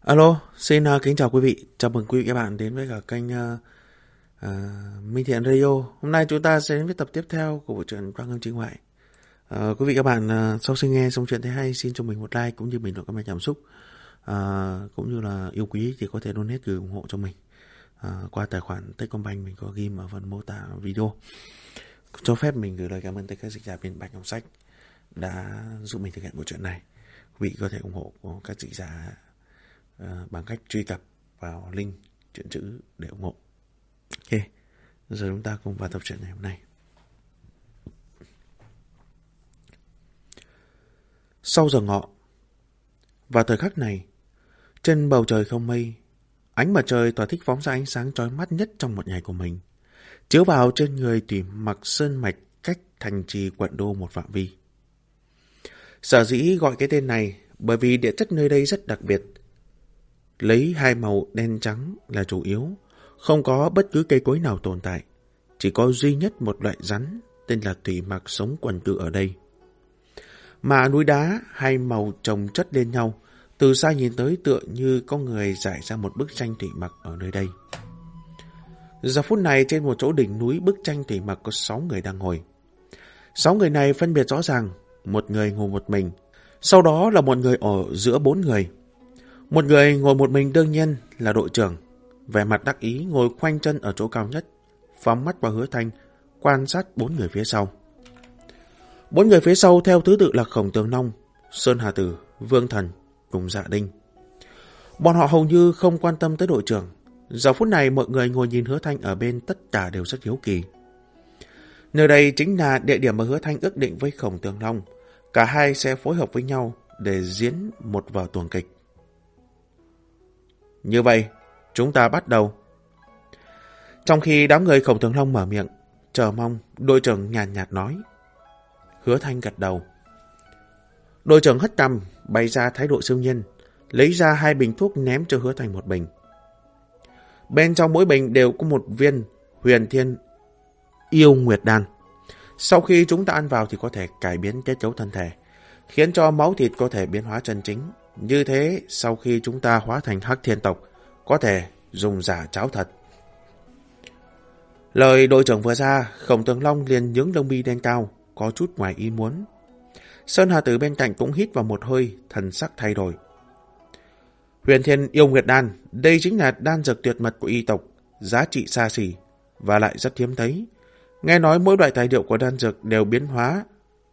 Alo, xin uh, kính chào quý vị. Chào mừng quý vị các bạn đến với cả kênh uh, uh, Minh Thiện Radio. Hôm nay chúng ta sẽ đến với tập tiếp theo của bộ truyện Quang Ngâm Chính Ngoại. Uh, quý vị các bạn uh, sau khi nghe xong chuyện thấy hay xin cho mình một like cũng như bình luận comment cảm xúc. Uh, cũng như là yêu quý thì có thể donate gửi ủng hộ cho mình uh, qua tài khoản Techcombank mình có ghi ở phần mô tả video. Cho phép mình gửi lời cảm ơn tới các dịch giả biên bạch ngọc sách đã giúp mình thực hiện bộ truyện này. Quý vị có thể ủng hộ các dịch giả Ờ, bằng cách truy cập vào link chuyện chữ để ủng hộ. Ok, giờ chúng ta cùng vào tập truyện ngày hôm nay. Sau giờ ngọ, vào thời khắc này, trên bầu trời không mây, ánh mặt trời tỏa thích phóng ra ánh sáng chói mắt nhất trong một ngày của mình, chiếu vào trên người tùy mặc sơn mạch cách thành trì quận đô một phạm vi. Sở dĩ gọi cái tên này bởi vì địa chất nơi đây rất đặc biệt, lấy hai màu đen trắng là chủ yếu, không có bất cứ cây cối nào tồn tại, chỉ có duy nhất một loại rắn tên là thủy mặc sống quần cư ở đây. Mà núi đá hai màu trồng chất lên nhau, từ xa nhìn tới tựa như có người giải ra một bức tranh thủy mặc ở nơi đây. Giờ phút này trên một chỗ đỉnh núi bức tranh thủy mặc có sáu người đang ngồi. Sáu người này phân biệt rõ ràng, một người ngồi một mình, sau đó là một người ở giữa bốn người. Một người ngồi một mình đương nhiên là đội trưởng, vẻ mặt đắc ý ngồi khoanh chân ở chỗ cao nhất, phóng mắt vào hứa thanh, quan sát bốn người phía sau. Bốn người phía sau theo thứ tự là Khổng Tường Nông, Sơn Hà Tử, Vương Thần cùng Dạ Đinh. Bọn họ hầu như không quan tâm tới đội trưởng. Giờ phút này mọi người ngồi nhìn hứa thanh ở bên tất cả đều rất hiếu kỳ. Nơi đây chính là địa điểm mà hứa thanh ước định với Khổng Tường Long. Cả hai sẽ phối hợp với nhau để diễn một vở tuồng kịch. Như vậy, chúng ta bắt đầu. Trong khi đám người khổng thường long mở miệng, chờ mong, đội trưởng nhàn nhạt, nhạt nói. Hứa thanh gật đầu. Đội trưởng hất cằm, bày ra thái độ siêu nhiên, lấy ra hai bình thuốc ném cho hứa thanh một bình. Bên trong mỗi bình đều có một viên huyền thiên yêu nguyệt đan. Sau khi chúng ta ăn vào thì có thể cải biến kết cấu thân thể, khiến cho máu thịt có thể biến hóa chân chính. Như thế, sau khi chúng ta hóa thành hắc thiên tộc, có thể dùng giả cháo thật. Lời đội trưởng vừa ra, Khổng Tường Long liền nhướng lông mi đen cao, có chút ngoài ý muốn. Sơn Hà Tử bên cạnh cũng hít vào một hơi, thần sắc thay đổi. Huyền Thiên yêu Nguyệt Đan, đây chính là đan dược tuyệt mật của y tộc, giá trị xa xỉ, và lại rất hiếm thấy. Nghe nói mỗi loại tài liệu của đan dược đều biến hóa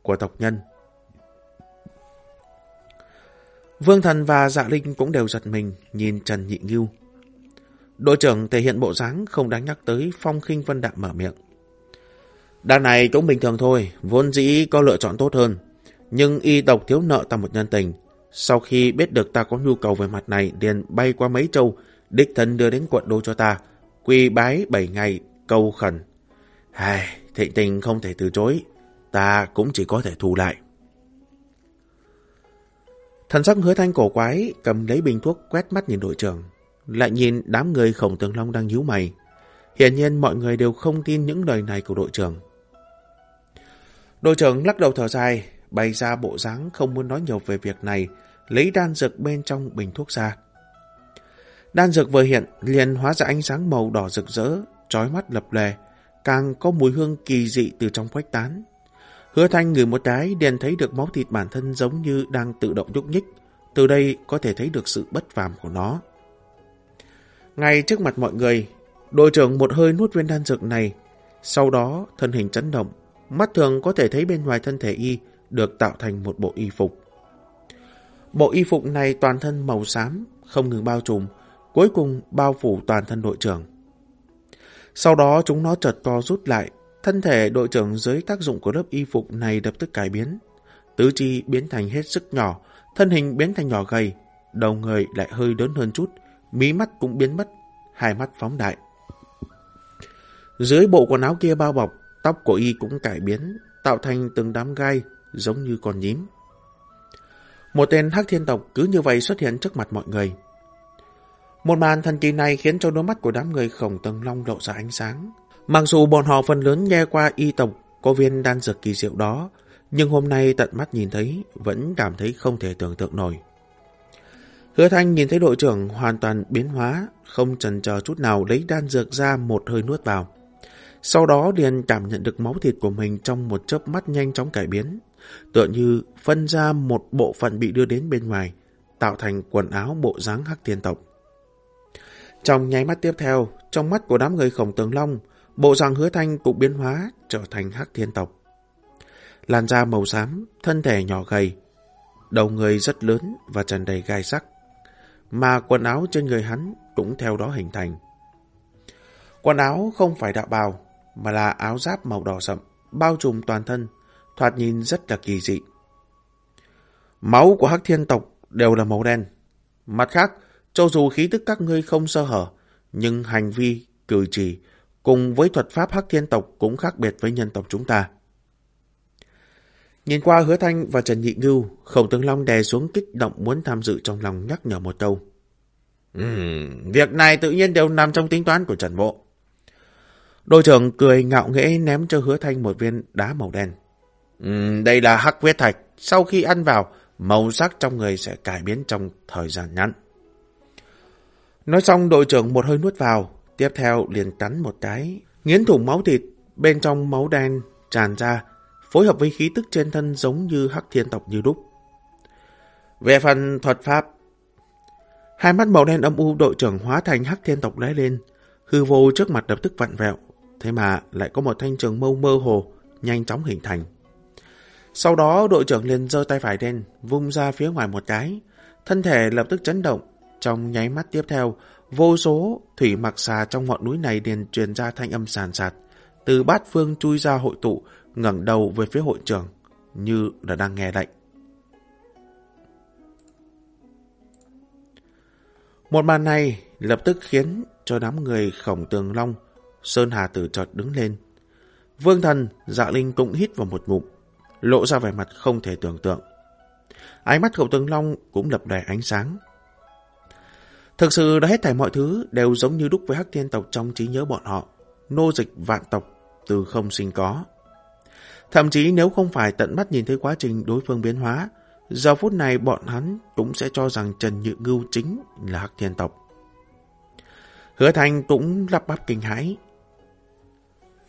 của tộc nhân. Vương Thần và Dạ Linh cũng đều giật mình nhìn Trần Nhị Ngưu. Đội trưởng thể hiện bộ dáng không đáng nhắc tới phong khinh vân đạm mở miệng. Đàn này cũng bình thường thôi, vốn dĩ có lựa chọn tốt hơn. Nhưng y tộc thiếu nợ ta một nhân tình. Sau khi biết được ta có nhu cầu về mặt này, liền bay qua mấy châu, đích thân đưa đến quận đô cho ta. Quy bái bảy ngày, câu khẩn. Hài, thịnh tình không thể từ chối, ta cũng chỉ có thể thù lại. Thần sắc hứa thanh cổ quái, cầm lấy bình thuốc quét mắt nhìn đội trưởng, lại nhìn đám người khổng tường long đang nhíu mày. Hiển nhiên mọi người đều không tin những lời này của đội trưởng. Đội trưởng lắc đầu thở dài, bày ra bộ dáng không muốn nói nhiều về việc này, lấy đan dược bên trong bình thuốc ra. Đan dược vừa hiện, liền hóa ra ánh sáng màu đỏ rực rỡ, trói mắt lập lè, càng có mùi hương kỳ dị từ trong khuếch tán. Hứa thanh ngửi một cái, đèn thấy được máu thịt bản thân giống như đang tự động nhúc nhích. Từ đây có thể thấy được sự bất phàm của nó. Ngay trước mặt mọi người, đội trưởng một hơi nuốt viên đan dược này. Sau đó, thân hình chấn động. Mắt thường có thể thấy bên ngoài thân thể y được tạo thành một bộ y phục. Bộ y phục này toàn thân màu xám, không ngừng bao trùm, cuối cùng bao phủ toàn thân đội trưởng. Sau đó chúng nó chợt to rút lại, thân thể đội trưởng dưới tác dụng của lớp y phục này lập tức cải biến. Tứ chi biến thành hết sức nhỏ, thân hình biến thành nhỏ gầy, đầu người lại hơi lớn hơn chút, mí mắt cũng biến mất, hai mắt phóng đại. Dưới bộ quần áo kia bao bọc, tóc của y cũng cải biến, tạo thành từng đám gai, giống như con nhím. Một tên hắc thiên tộc cứ như vậy xuất hiện trước mặt mọi người. Một màn thần kỳ này khiến cho đôi mắt của đám người khổng tầng long lộ ra ánh sáng. Mặc dù bọn họ phần lớn nghe qua y tộc có viên đan dược kỳ diệu đó, nhưng hôm nay tận mắt nhìn thấy vẫn cảm thấy không thể tưởng tượng nổi. Hứa Thanh nhìn thấy đội trưởng hoàn toàn biến hóa, không chần chờ chút nào lấy đan dược ra một hơi nuốt vào. Sau đó liền cảm nhận được máu thịt của mình trong một chớp mắt nhanh chóng cải biến, tựa như phân ra một bộ phận bị đưa đến bên ngoài, tạo thành quần áo bộ dáng hắc thiên tộc. Trong nháy mắt tiếp theo, trong mắt của đám người khổng tường long, bộ dạng hứa thanh cũng biến hóa trở thành hắc thiên tộc. Làn da màu xám, thân thể nhỏ gầy, đầu người rất lớn và tràn đầy gai sắc, mà quần áo trên người hắn cũng theo đó hình thành. Quần áo không phải đạo bào, mà là áo giáp màu đỏ sậm, bao trùm toàn thân, thoạt nhìn rất là kỳ dị. Máu của hắc thiên tộc đều là màu đen. Mặt khác, cho dù khí tức các ngươi không sơ hở, nhưng hành vi, cử chỉ cùng với thuật pháp hắc thiên tộc cũng khác biệt với nhân tộc chúng ta. Nhìn qua hứa thanh và Trần Nhị Ngưu, khổng tướng Long đè xuống kích động muốn tham dự trong lòng nhắc nhở một câu. Uhm, việc này tự nhiên đều nằm trong tính toán của Trần Bộ. Đội trưởng cười ngạo nghễ ném cho hứa thanh một viên đá màu đen. Uhm, đây là hắc huyết thạch. Sau khi ăn vào, màu sắc trong người sẽ cải biến trong thời gian ngắn. Nói xong đội trưởng một hơi nuốt vào, tiếp theo liền cắn một cái, nghiến thủng máu thịt, bên trong máu đen tràn ra, phối hợp với khí tức trên thân giống như hắc thiên tộc như đúc. Về phần thuật pháp, hai mắt màu đen âm u đội trưởng hóa thành hắc thiên tộc lóe lên, hư vô trước mặt lập tức vặn vẹo, thế mà lại có một thanh trường mâu mơ hồ, nhanh chóng hình thành. Sau đó đội trưởng liền giơ tay phải lên, vung ra phía ngoài một cái, thân thể lập tức chấn động, trong nháy mắt tiếp theo, vô số thủy mặc xà trong ngọn núi này liền truyền ra thanh âm sàn sạt, từ bát phương chui ra hội tụ, ngẩng đầu về phía hội trưởng, như là đang nghe lệnh. Một màn này lập tức khiến cho đám người khổng tường long, Sơn Hà Tử chợt đứng lên. Vương thần, dạ linh cũng hít vào một ngụm, lộ ra vẻ mặt không thể tưởng tượng. Ánh mắt khổng tường long cũng lập đầy ánh sáng. Thực sự đã hết thảy mọi thứ đều giống như đúc với hắc thiên tộc trong trí nhớ bọn họ, nô dịch vạn tộc từ không sinh có. Thậm chí nếu không phải tận mắt nhìn thấy quá trình đối phương biến hóa, giờ phút này bọn hắn cũng sẽ cho rằng Trần Nhự Ngưu chính là hắc thiên tộc. Hứa Thành cũng lắp bắp kinh hãi.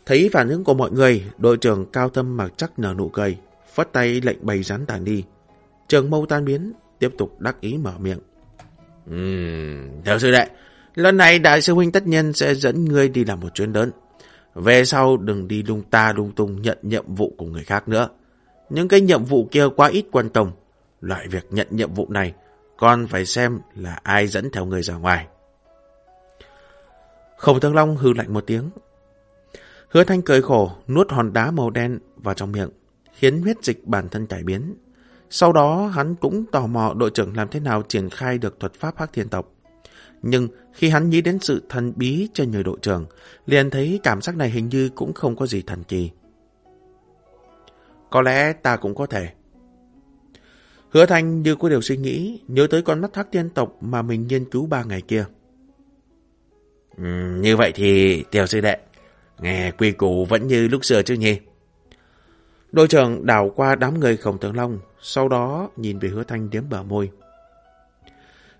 Thấy phản ứng của mọi người, đội trưởng cao tâm mặc chắc nở nụ cười, phất tay lệnh bày rắn tàn đi. Trường mâu tan biến, tiếp tục đắc ý mở miệng. Ừm, theo sư đệ, lần này đại sư huynh tất nhiên sẽ dẫn ngươi đi làm một chuyến lớn. Về sau đừng đi lung ta lung tung nhận nhiệm vụ của người khác nữa. Những cái nhiệm vụ kia quá ít quan tâm. Loại việc nhận nhiệm vụ này, con phải xem là ai dẫn theo người ra ngoài. Khổng Thương Long hư lạnh một tiếng. Hứa Thanh cười khổ, nuốt hòn đá màu đen vào trong miệng, khiến huyết dịch bản thân cải biến. Sau đó hắn cũng tò mò đội trưởng làm thế nào triển khai được thuật pháp hắc thiên tộc. Nhưng khi hắn nghĩ đến sự thần bí trên người đội trưởng, liền thấy cảm giác này hình như cũng không có gì thần kỳ. Có lẽ ta cũng có thể. Hứa Thanh như có điều suy nghĩ, nhớ tới con mắt hắc thiên tộc mà mình nghiên cứu ba ngày kia. Ừ, như vậy thì tiểu sư đệ, nghe quy củ vẫn như lúc xưa chứ nhỉ? Đội trưởng đảo qua đám người khổng tướng long, sau đó nhìn về hứa thanh điếm bờ môi.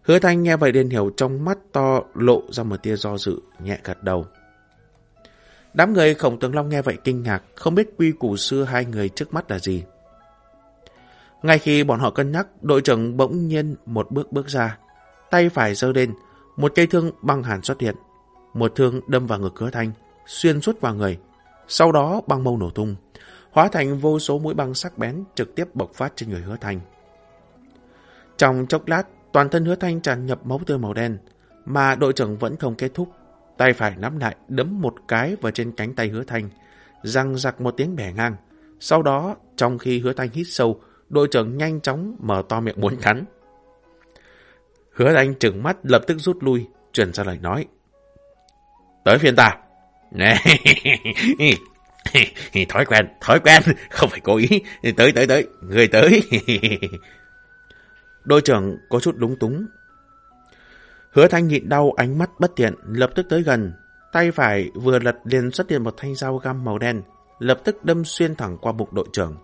Hứa thanh nghe vậy liền hiểu trong mắt to lộ ra một tia do dự, nhẹ gật đầu. Đám người khổng tướng long nghe vậy kinh ngạc, không biết quy củ xưa hai người trước mắt là gì. Ngay khi bọn họ cân nhắc, đội trưởng bỗng nhiên một bước bước ra, tay phải giơ lên, một cây thương băng hàn xuất hiện. Một thương đâm vào ngực hứa thanh, xuyên suốt vào người. Sau đó băng mâu nổ tung, hóa thành vô số mũi băng sắc bén trực tiếp bộc phát trên người hứa thanh. Trong chốc lát, toàn thân hứa thanh tràn nhập máu tươi màu đen, mà đội trưởng vẫn không kết thúc. Tay phải nắm lại đấm một cái vào trên cánh tay hứa thanh, răng giặc một tiếng bẻ ngang. Sau đó, trong khi hứa thanh hít sâu, đội trưởng nhanh chóng mở to miệng muốn cắn. Hứa thanh trừng mắt lập tức rút lui, chuyển ra lời nói. Tới phiên ta. thói quen, thói quen, không phải cố ý. Tới, tới, tới, người tới. Đội trưởng có chút đúng túng. Hứa thanh nhịn đau ánh mắt bất tiện, lập tức tới gần. Tay phải vừa lật liền xuất hiện một thanh dao găm màu đen, lập tức đâm xuyên thẳng qua bụng đội trưởng.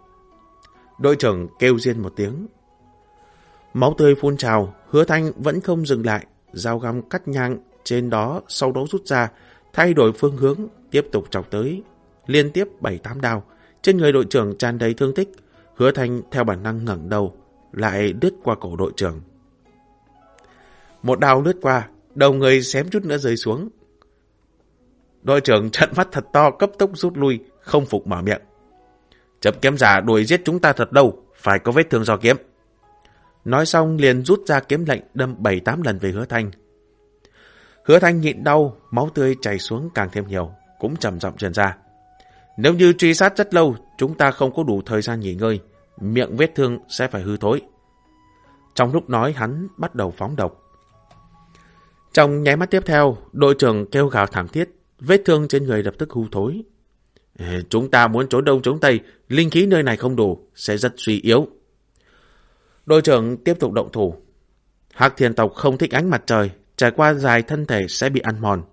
Đội trưởng kêu riêng một tiếng. Máu tươi phun trào, hứa thanh vẫn không dừng lại, dao găm cắt nhang trên đó sau đó rút ra, thay đổi phương hướng, tiếp tục chọc tới, liên tiếp 7-8 đao. Trên người đội trưởng tràn đầy thương tích, hứa thanh theo bản năng ngẩng đầu, lại đứt qua cổ đội trưởng. Một đao lướt qua, đầu người xém chút nữa rơi xuống. Đội trưởng trận mắt thật to cấp tốc rút lui, không phục mở miệng. Chấm kiếm giả đuổi giết chúng ta thật đâu, phải có vết thương do kiếm. Nói xong liền rút ra kiếm lệnh đâm 7-8 lần về hứa thanh. Hứa thanh nhịn đau, máu tươi chảy xuống càng thêm nhiều, cũng trầm giọng truyền ra. Nếu như truy sát rất lâu, chúng ta không có đủ thời gian nghỉ ngơi, miệng vết thương sẽ phải hư thối. Trong lúc nói hắn bắt đầu phóng độc. Trong nháy mắt tiếp theo, đội trưởng kêu gào thảm thiết, vết thương trên người lập tức hư thối. Chúng ta muốn trốn đông trốn tây, linh khí nơi này không đủ, sẽ rất suy yếu. Đội trưởng tiếp tục động thủ. Hạc thiền tộc không thích ánh mặt trời, trải qua dài thân thể sẽ bị ăn mòn.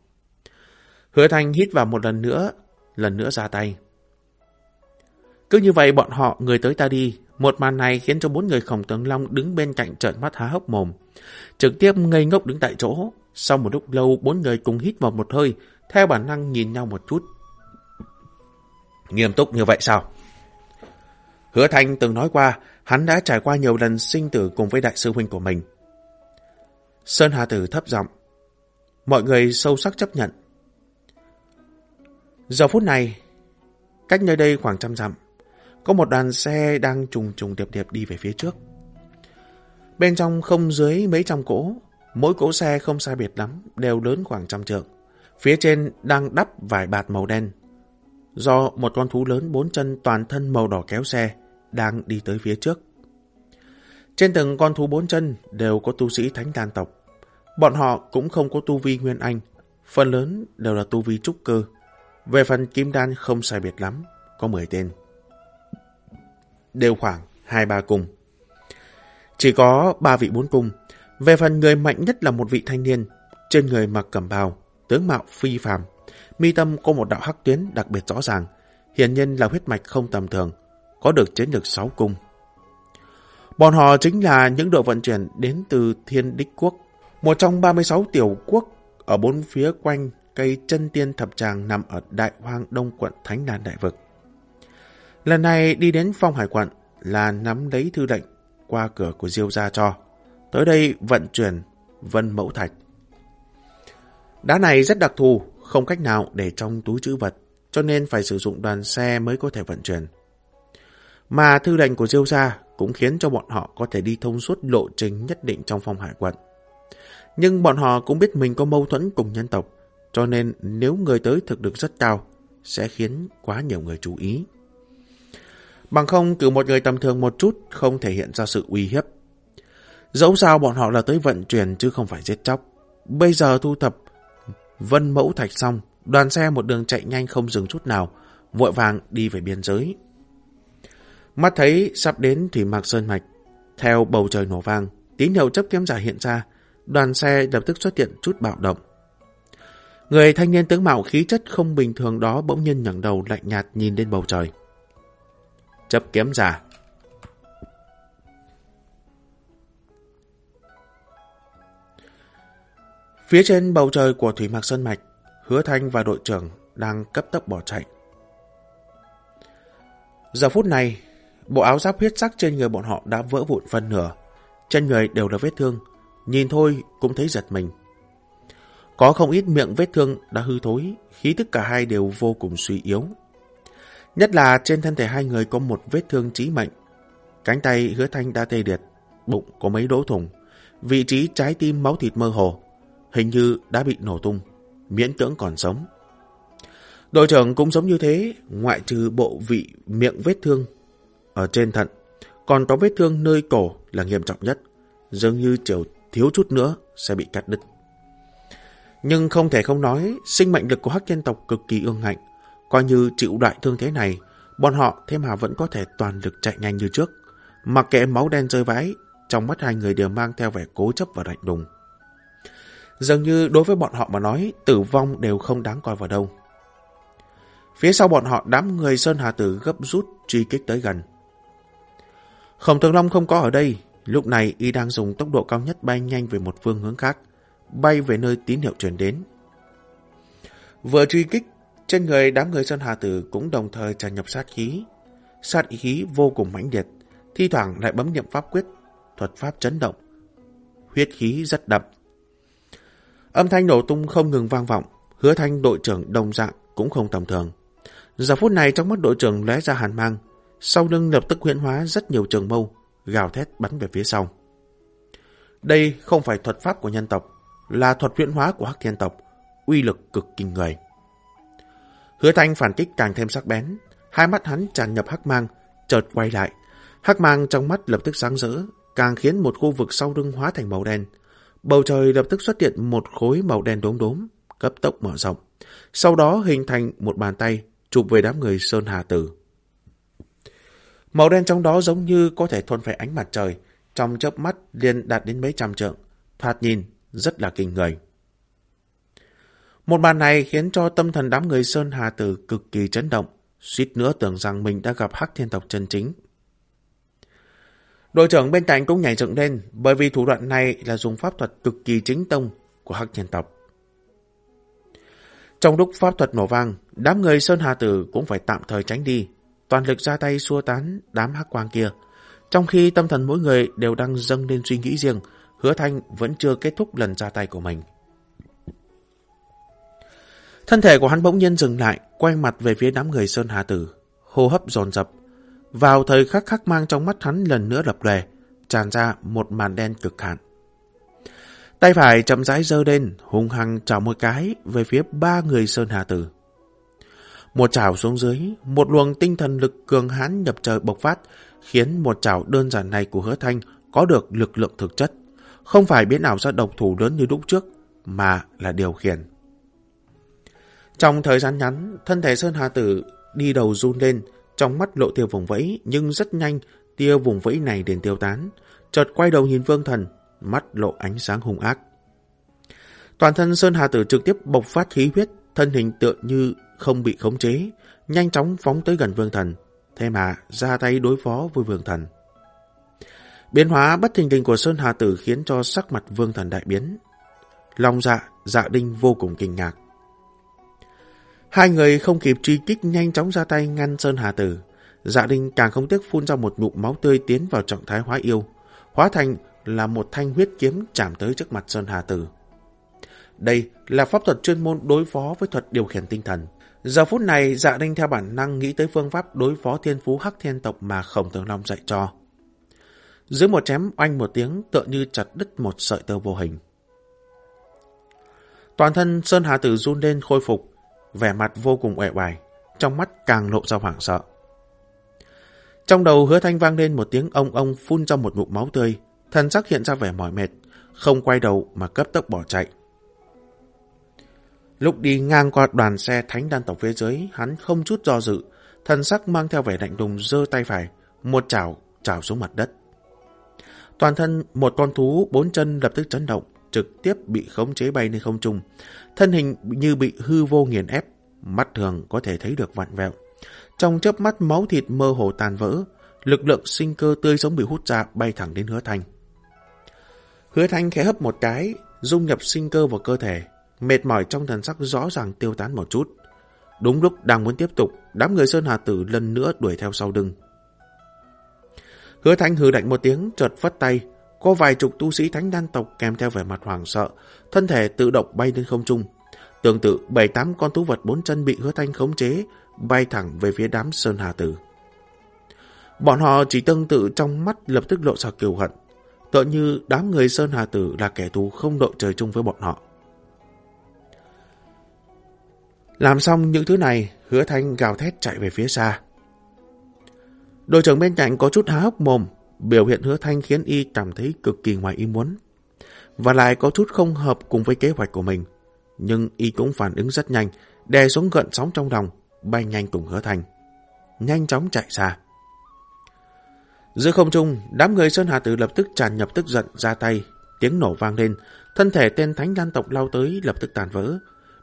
Hứa Thanh hít vào một lần nữa, lần nữa ra tay. Cứ như vậy bọn họ người tới ta đi, một màn này khiến cho bốn người khổng tướng long đứng bên cạnh trợn mắt há hốc mồm. Trực tiếp ngây ngốc đứng tại chỗ. Sau một lúc lâu, bốn người cùng hít vào một hơi, theo bản năng nhìn nhau một chút. Nghiêm túc như vậy sao? Hứa Thanh từng nói qua, hắn đã trải qua nhiều lần sinh tử cùng với đại sư huynh của mình. Sơn Hà Tử thấp giọng Mọi người sâu sắc chấp nhận. Giờ phút này, cách nơi đây khoảng trăm dặm, có một đoàn xe đang trùng trùng điệp điệp đi về phía trước. Bên trong không dưới mấy trăm cỗ, mỗi cỗ xe không sai biệt lắm, đều lớn khoảng trăm trượng. Phía trên đang đắp vải bạt màu đen. Do một con thú lớn bốn chân toàn thân màu đỏ kéo xe, đang đi tới phía trước. Trên từng con thú bốn chân đều có tu sĩ thánh đàn tộc. Bọn họ cũng không có tu vi nguyên anh, phần lớn đều là tu vi trúc cơ. Về phần kim đan không sai biệt lắm, có 10 tên. Đều khoảng 2-3 cung. Chỉ có 3 vị bốn cung. Về phần người mạnh nhất là một vị thanh niên, trên người mặc cẩm bào, tướng mạo phi phàm, mi tâm có một đạo hắc tuyến đặc biệt rõ ràng, hiển nhiên là huyết mạch không tầm thường, có được chiến lược 6 cung. Bọn họ chính là những đội vận chuyển đến từ Thiên Đích Quốc, một trong 36 tiểu quốc ở bốn phía quanh cây chân tiên thập tràng nằm ở Đại Hoang Đông quận Thánh Đàn Đại Vực. Lần này đi đến Phong Hải quận là nắm lấy thư lệnh qua cửa của Diêu gia cho. Tới đây vận chuyển Vân Mẫu Thạch. Đá này rất đặc thù, không cách nào để trong túi chữ vật, cho nên phải sử dụng đoàn xe mới có thể vận chuyển. Mà thư lệnh của Diêu gia cũng khiến cho bọn họ có thể đi thông suốt lộ trình nhất định trong phong hải quận. Nhưng bọn họ cũng biết mình có mâu thuẫn cùng nhân tộc, cho nên nếu người tới thực được rất cao, sẽ khiến quá nhiều người chú ý. Bằng không cử một người tầm thường một chút không thể hiện ra sự uy hiếp. Dẫu sao bọn họ là tới vận chuyển chứ không phải giết chóc. Bây giờ thu thập vân mẫu thạch xong, đoàn xe một đường chạy nhanh không dừng chút nào, vội vàng đi về biên giới. Mắt thấy sắp đến Thủy Mạc Sơn Mạch. Theo bầu trời nổ vang, tín hiệu chấp kiếm giả hiện ra, đoàn xe lập tức xuất hiện chút bạo động. Người thanh niên tướng mạo khí chất không bình thường đó bỗng nhiên ngẩng đầu lạnh nhạt nhìn lên bầu trời. Chấp kiếm giả. Phía trên bầu trời của Thủy Mạc Sơn Mạch, Hứa Thanh và đội trưởng đang cấp tốc bỏ chạy. Giờ phút này, Bộ áo giáp huyết sắc trên người bọn họ đã vỡ vụn phân nửa. Trên người đều là vết thương. Nhìn thôi cũng thấy giật mình. Có không ít miệng vết thương đã hư thối, khí tức cả hai đều vô cùng suy yếu. Nhất là trên thân thể hai người có một vết thương chí mệnh. Cánh tay hứa thanh đã tê liệt, bụng có mấy đỗ thủng, vị trí trái tim máu thịt mơ hồ, hình như đã bị nổ tung, miễn cưỡng còn sống. Đội trưởng cũng giống như thế, ngoại trừ bộ vị miệng vết thương ở trên thận, còn có vết thương nơi cổ là nghiêm trọng nhất, dường như chiều thiếu chút nữa sẽ bị cắt đứt. Nhưng không thể không nói, sinh mệnh lực của hắc nhân tộc cực kỳ ương hạnh, coi như chịu đại thương thế này, bọn họ thế mà vẫn có thể toàn lực chạy nhanh như trước. Mặc kệ máu đen rơi vãi, trong mắt hai người đều mang theo vẻ cố chấp và lạnh đùng. Dường như đối với bọn họ mà nói, tử vong đều không đáng coi vào đâu. Phía sau bọn họ đám người Sơn Hà Tử gấp rút truy kích tới gần. Khổng Thường Long không có ở đây, Lúc này y đang dùng tốc độ cao nhất bay nhanh về một phương hướng khác, bay về nơi tín hiệu truyền đến. Vừa truy kích, trên người đám người Sơn Hà Tử cũng đồng thời tràn nhập sát khí. Sát khí vô cùng mãnh liệt, thi thoảng lại bấm niệm pháp quyết, thuật pháp chấn động. Huyết khí rất đậm. Âm thanh nổ tung không ngừng vang vọng, hứa thanh đội trưởng đồng dạng cũng không tầm thường. Giờ phút này trong mắt đội trưởng lóe ra hàn mang, sau lưng lập tức huyễn hóa rất nhiều trường mâu, gào thét bắn về phía sau. Đây không phải thuật pháp của nhân tộc, là thuật huyễn hóa của hắc thiên tộc, uy lực cực kinh người. Hứa thanh phản kích càng thêm sắc bén, hai mắt hắn tràn nhập hắc mang, chợt quay lại. Hắc mang trong mắt lập tức sáng rỡ, càng khiến một khu vực sau lưng hóa thành màu đen. Bầu trời lập tức xuất hiện một khối màu đen đốm đốm, cấp tốc mở rộng. Sau đó hình thành một bàn tay chụp về đám người Sơn Hà Tử. Màu đen trong đó giống như có thể thuần phải ánh mặt trời, trong chớp mắt liền đạt đến mấy trăm trượng, thoạt nhìn rất là kinh người. Một màn này khiến cho tâm thần đám người Sơn Hà Tử cực kỳ chấn động, suýt nữa tưởng rằng mình đã gặp hắc thiên tộc chân chính. Đội trưởng bên cạnh cũng nhảy dựng lên bởi vì thủ đoạn này là dùng pháp thuật cực kỳ chính tông của hắc thiên tộc. Trong lúc pháp thuật nổ vang, đám người Sơn Hà Tử cũng phải tạm thời tránh đi, toàn lực ra tay xua tán đám hắc quang kia. Trong khi tâm thần mỗi người đều đang dâng lên suy nghĩ riêng, hứa thanh vẫn chưa kết thúc lần ra tay của mình. Thân thể của hắn bỗng nhiên dừng lại, quay mặt về phía đám người Sơn Hà Tử, hô hấp dồn dập. Vào thời khắc khắc mang trong mắt hắn lần nữa lập lề, tràn ra một màn đen cực hạn. Tay phải chậm rãi giơ lên, hung hăng chảo một cái về phía ba người Sơn Hà Tử. Một chảo xuống dưới, một luồng tinh thần lực cường hãn nhập trời bộc phát, khiến một chảo đơn giản này của hứa thanh có được lực lượng thực chất. Không phải biến ảo ra độc thủ lớn như lúc trước, mà là điều khiển. Trong thời gian ngắn, thân thể Sơn Hà Tử đi đầu run lên, trong mắt lộ tiêu vùng vẫy, nhưng rất nhanh, tia vùng vẫy này đến tiêu tán. Chợt quay đầu nhìn Vương Thần, mắt lộ ánh sáng hung ác. Toàn thân Sơn Hà Tử trực tiếp bộc phát khí huyết, thân hình tựa như không bị khống chế, nhanh chóng phóng tới gần Vương Thần, thế mà ra tay đối phó với Vương Thần. Biến hóa bất thình lình của Sơn Hà Tử khiến cho sắc mặt Vương Thần đại biến. Long dạ, dạ đinh vô cùng kinh ngạc. Hai người không kịp truy kích nhanh chóng ra tay ngăn Sơn Hà Tử. Dạ đinh càng không tiếc phun ra một ngụm máu tươi tiến vào trạng thái hóa yêu, hóa thành là một thanh huyết kiếm chạm tới trước mặt Sơn Hà Tử. Đây là pháp thuật chuyên môn đối phó với thuật điều khiển tinh thần. Giờ phút này, dạ đinh theo bản năng nghĩ tới phương pháp đối phó thiên phú hắc thiên tộc mà khổng tường long dạy cho. Dưới một chém oanh một tiếng tựa như chặt đứt một sợi tơ vô hình. Toàn thân Sơn Hà Tử run lên khôi phục, vẻ mặt vô cùng uể oải, trong mắt càng lộ ra hoảng sợ. Trong đầu hứa thanh vang lên một tiếng ông ông phun ra một ngụm máu tươi, thần sắc hiện ra vẻ mỏi mệt, không quay đầu mà cấp tốc bỏ chạy. Lúc đi ngang qua đoàn xe thánh đan tộc phía dưới, hắn không chút do dự, thần sắc mang theo vẻ lạnh đùng giơ tay phải, một chảo chảo xuống mặt đất. Toàn thân một con thú bốn chân lập tức chấn động, trực tiếp bị khống chế bay lên không trung. Thân hình như bị hư vô nghiền ép, mắt thường có thể thấy được vặn vẹo. Trong chớp mắt máu thịt mơ hồ tàn vỡ, lực lượng sinh cơ tươi sống bị hút ra bay thẳng đến hứa thanh. Hứa thanh khẽ hấp một cái, dung nhập sinh cơ vào cơ thể, mệt mỏi trong thần sắc rõ ràng tiêu tán một chút. Đúng lúc đang muốn tiếp tục, đám người Sơn Hà Tử lần nữa đuổi theo sau đưng. Hứa thanh hừ đạnh một tiếng, chợt phất tay, có vài chục tu sĩ thánh đan tộc kèm theo vẻ mặt hoảng sợ, thân thể tự động bay lên không trung. Tương tự, bảy tám con thú vật bốn chân bị hứa thanh khống chế, bay thẳng về phía đám Sơn Hà Tử. Bọn họ chỉ tương tự trong mắt lập tức lộ ra kiều hận, tựa như đám người Sơn Hà Tử là kẻ thù không đội trời chung với bọn họ. Làm xong những thứ này, hứa thanh gào thét chạy về phía xa. Đội trưởng bên cạnh có chút há hốc mồm, biểu hiện hứa thanh khiến y cảm thấy cực kỳ ngoài ý muốn. Và lại có chút không hợp cùng với kế hoạch của mình. Nhưng y cũng phản ứng rất nhanh, đè xuống gợn sóng trong lòng, bay nhanh cùng hứa thanh. Nhanh chóng chạy xa. Giữa không trung, đám người Sơn Hà Tử lập tức tràn nhập tức giận ra tay, tiếng nổ vang lên, thân thể tên thánh đan tộc lao tới lập tức tàn vỡ,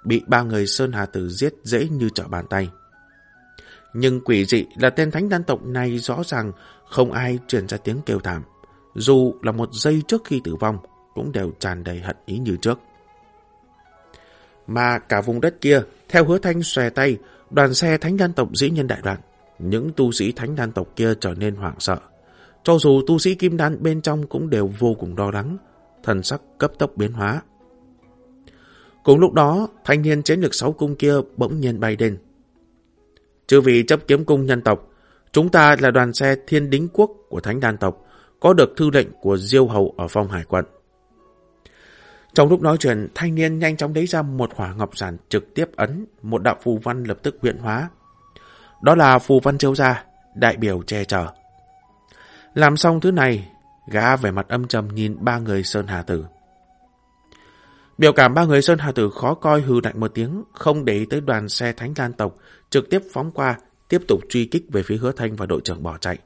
bị ba người Sơn Hà Tử giết dễ như trở bàn tay. Nhưng quỷ dị là tên thánh đan tộc này rõ ràng không ai truyền ra tiếng kêu thảm. dù là một giây trước khi tử vong, cũng đều tràn đầy hận ý như trước. Mà cả vùng đất kia, theo hứa thanh xòe tay, đoàn xe thánh đan tộc dĩ nhân đại đoạn. Những tu sĩ thánh đan tộc kia trở nên hoảng sợ. Cho dù tu sĩ kim đan bên trong cũng đều vô cùng lo lắng, thần sắc cấp tốc biến hóa. Cùng lúc đó, thanh niên chiến lược sáu cung kia bỗng nhiên bay lên. Chứ vì chấp kiếm cung nhân tộc, chúng ta là đoàn xe thiên đính quốc của thánh đan tộc, có được thư lệnh của Diêu Hầu ở phong hải quận. Trong lúc nói chuyện, thanh niên nhanh chóng lấy ra một hỏa ngọc giản trực tiếp ấn, một đạo phù văn lập tức huyện hóa. Đó là phù văn chiếu ra, đại biểu che chở. Làm xong thứ này, gã về mặt âm trầm nhìn ba người Sơn Hà Tử. Biểu cảm ba người Sơn Hà Tử khó coi hư lạnh một tiếng, không để ý tới đoàn xe thánh lan tộc, trực tiếp phóng qua, tiếp tục truy kích về phía hứa thanh và đội trưởng bỏ chạy.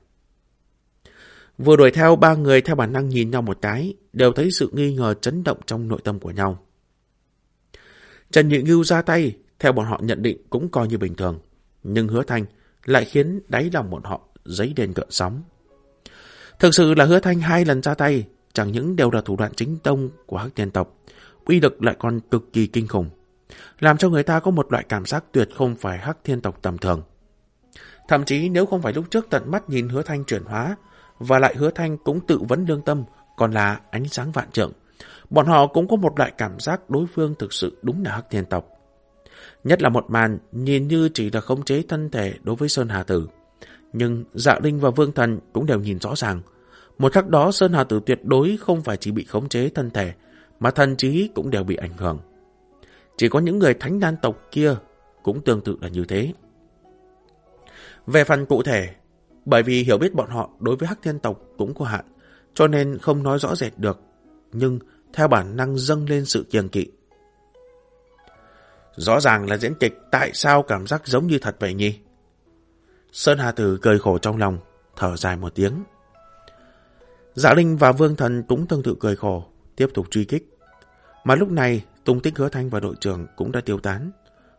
Vừa đuổi theo ba người theo bản năng nhìn nhau một cái, đều thấy sự nghi ngờ chấn động trong nội tâm của nhau. Trần Nhị Ngưu ra tay, theo bọn họ nhận định cũng coi như bình thường. Nhưng hứa thanh lại khiến đáy lòng bọn họ giấy đèn cỡ sóng. Thực sự là hứa thanh hai lần ra tay, chẳng những đều là thủ đoạn chính tông của hắc nhân tộc, uy lực lại còn cực kỳ kinh khủng, làm cho người ta có một loại cảm giác tuyệt không phải hắc thiên tộc tầm thường. Thậm chí nếu không phải lúc trước tận mắt nhìn hứa thanh chuyển hóa, và lại hứa thanh cũng tự vấn lương tâm, còn là ánh sáng vạn trượng. Bọn họ cũng có một loại cảm giác đối phương thực sự đúng là hắc thiên tộc. Nhất là một màn nhìn như chỉ là khống chế thân thể đối với Sơn Hà Tử. Nhưng Dạ Linh và Vương Thần cũng đều nhìn rõ ràng. Một khắc đó Sơn Hà Tử tuyệt đối không phải chỉ bị khống chế thân thể, mà thần trí cũng đều bị ảnh hưởng. Chỉ có những người thánh đan tộc kia cũng tương tự là như thế. Về phần cụ thể, bởi vì hiểu biết bọn họ đối với hắc thiên tộc cũng có hạn, cho nên không nói rõ rệt được, nhưng theo bản năng dâng lên sự kiêng kỵ. Rõ ràng là diễn kịch, tại sao cảm giác giống như thật vậy nhỉ? Sơn Hà Tử cười khổ trong lòng, thở dài một tiếng. Dạ Linh và Vương Thần cũng tương tự cười khổ, tiếp tục truy kích. Mà lúc này, tung tích hứa thanh và đội trưởng cũng đã tiêu tán.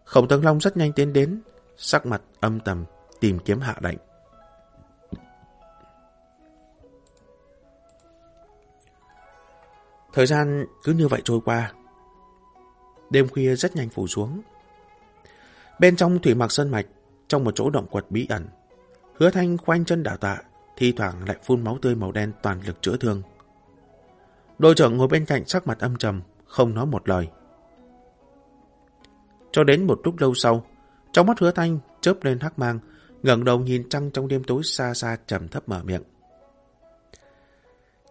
Khổng Tấn Long rất nhanh tiến đến, sắc mặt âm tầm, tìm kiếm hạ lệnh. Thời gian cứ như vậy trôi qua. Đêm khuya rất nhanh phủ xuống. Bên trong thủy mạc sơn mạch, trong một chỗ động quật bí ẩn, hứa thanh khoanh chân đảo tạ, thi thoảng lại phun máu tươi màu đen toàn lực chữa thương. Đội trưởng ngồi bên cạnh sắc mặt âm trầm, không nói một lời. Cho đến một lúc lâu sau, trong mắt hứa thanh chớp lên hắc mang, ngẩng đầu nhìn trăng trong đêm tối xa xa trầm thấp mở miệng.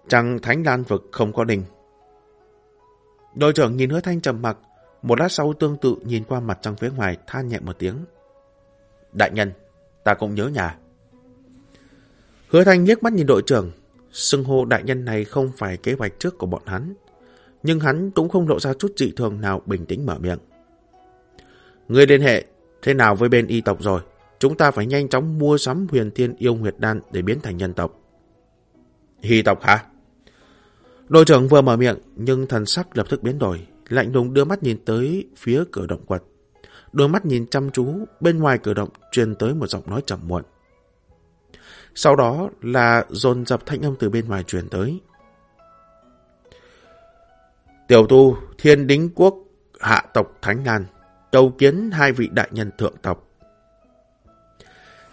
Trăng thánh lan vực không có đình. Đội trưởng nhìn hứa thanh trầm mặc, một lát sau tương tự nhìn qua mặt trăng phía ngoài than nhẹ một tiếng. Đại nhân, ta cũng nhớ nhà. Hứa thanh nhếch mắt nhìn đội trưởng, xưng hô đại nhân này không phải kế hoạch trước của bọn hắn, nhưng hắn cũng không lộ ra chút dị thường nào bình tĩnh mở miệng. Người liên hệ thế nào với bên y tộc rồi? Chúng ta phải nhanh chóng mua sắm huyền thiên yêu huyệt đan để biến thành nhân tộc. Hy tộc hả? Đội trưởng vừa mở miệng, nhưng thần sắc lập tức biến đổi, lạnh lùng đưa mắt nhìn tới phía cửa động quật. Đôi mắt nhìn chăm chú, bên ngoài cửa động truyền tới một giọng nói chậm muộn. Sau đó là dồn dập thanh âm từ bên ngoài truyền tới. Tiểu tu, thiên đính quốc, hạ tộc Thánh Ngàn, cầu kiến hai vị đại nhân thượng tộc.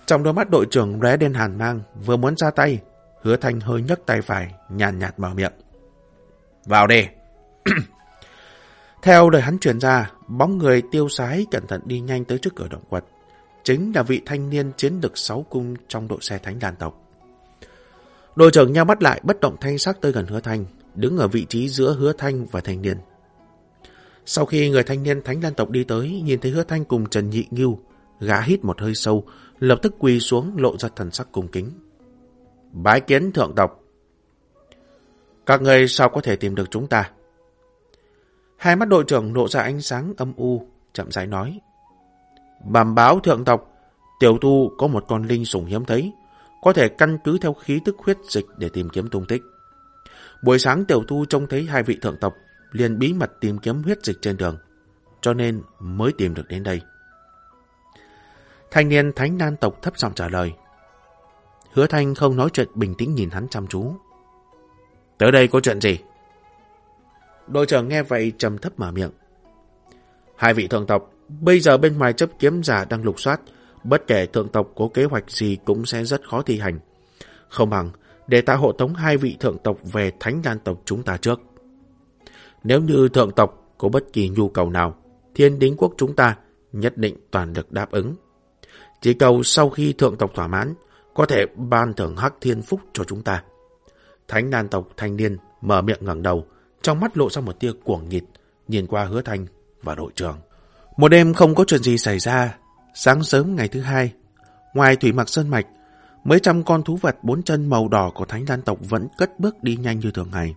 Trong đôi mắt đội trưởng ré đen hàn mang, vừa muốn ra tay, hứa thanh hơi nhấc tay phải, nhàn nhạt mở miệng. Vào đi. Theo lời hắn truyền ra, bóng người tiêu sái cẩn thận đi nhanh tới trước cửa động quật. Chính là vị thanh niên chiến lực sáu cung trong đội xe thánh đàn tộc. Đội trưởng nhau mắt lại bất động thanh sắc tới gần hứa thanh, đứng ở vị trí giữa hứa thanh và thanh niên. Sau khi người thanh niên thánh lan tộc đi tới, nhìn thấy hứa thanh cùng Trần Nhị Ngưu, gã hít một hơi sâu, lập tức quỳ xuống lộ ra thần sắc cung kính. Bái kiến thượng tộc. Các người sao có thể tìm được chúng ta? Hai mắt đội trưởng lộ ra ánh sáng âm u, chậm rãi nói. Bàm báo thượng tộc, tiểu tu có một con linh sủng hiếm thấy, có thể căn cứ theo khí tức huyết dịch để tìm kiếm tung tích. Buổi sáng tiểu tu trông thấy hai vị thượng tộc, liền bí mật tìm kiếm huyết dịch trên đường, cho nên mới tìm được đến đây. Thanh niên thánh nan tộc thấp giọng trả lời. Hứa thanh không nói chuyện bình tĩnh nhìn hắn chăm chú. Tới đây có chuyện gì? Đội trưởng nghe vậy trầm thấp mở miệng. Hai vị thượng tộc, bây giờ bên ngoài chấp kiếm giả đang lục soát, bất kể thượng tộc có kế hoạch gì cũng sẽ rất khó thi hành. Không bằng, để ta hộ tống hai vị thượng tộc về thánh đan tộc chúng ta trước. Nếu như thượng tộc có bất kỳ nhu cầu nào, thiên đính quốc chúng ta nhất định toàn lực đáp ứng. Chỉ cầu sau khi thượng tộc thỏa mãn, có thể ban thưởng hắc thiên phúc cho chúng ta. Thánh đan tộc thanh niên mở miệng ngẩng đầu, trong mắt lộ ra một tia cuồng nhiệt nhìn qua hứa thanh và đội trưởng. Một đêm không có chuyện gì xảy ra, sáng sớm ngày thứ hai, ngoài thủy mặc sơn mạch, mấy trăm con thú vật bốn chân màu đỏ của thánh đan tộc vẫn cất bước đi nhanh như thường ngày.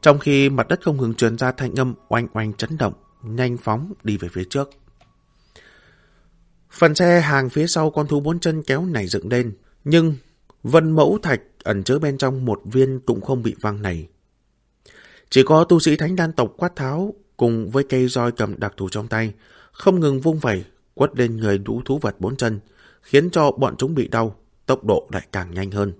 Trong khi mặt đất không ngừng truyền ra thanh âm oanh oanh chấn động, nhanh phóng đi về phía trước. Phần xe hàng phía sau con thú bốn chân kéo này dựng lên, nhưng vân mẫu thạch ẩn chứa bên trong một viên cũng không bị văng này. Chỉ có tu sĩ thánh đan tộc quát tháo cùng với cây roi cầm đặc thù trong tay, không ngừng vung vẩy, quất lên người đủ thú vật bốn chân, khiến cho bọn chúng bị đau, tốc độ lại càng nhanh hơn.